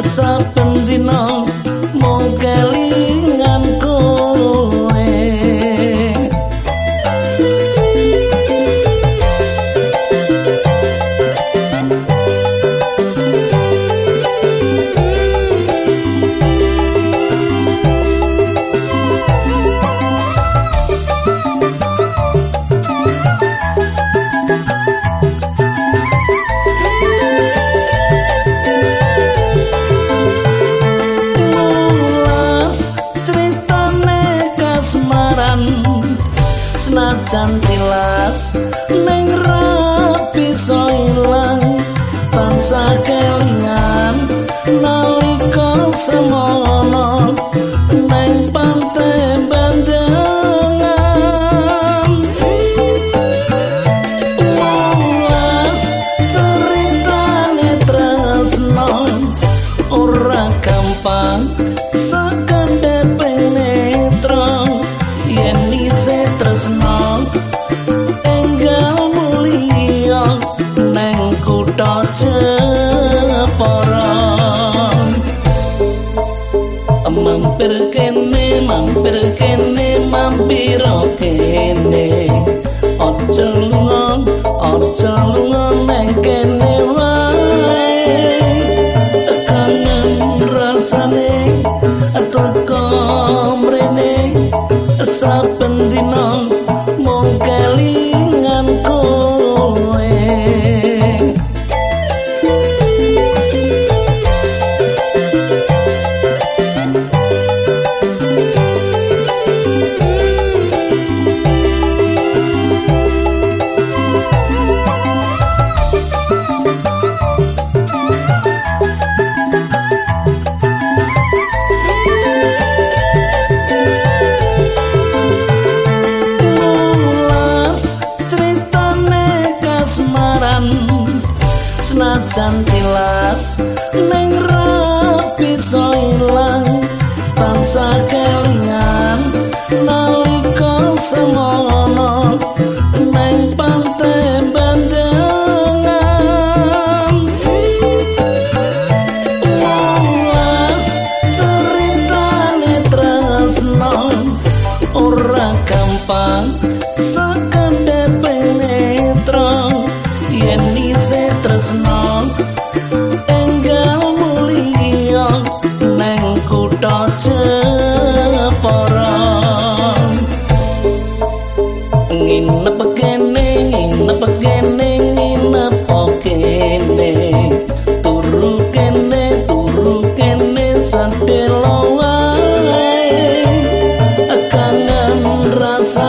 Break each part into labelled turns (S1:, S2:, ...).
S1: ಸಾತಂದಿನ perché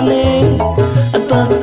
S1: morning, but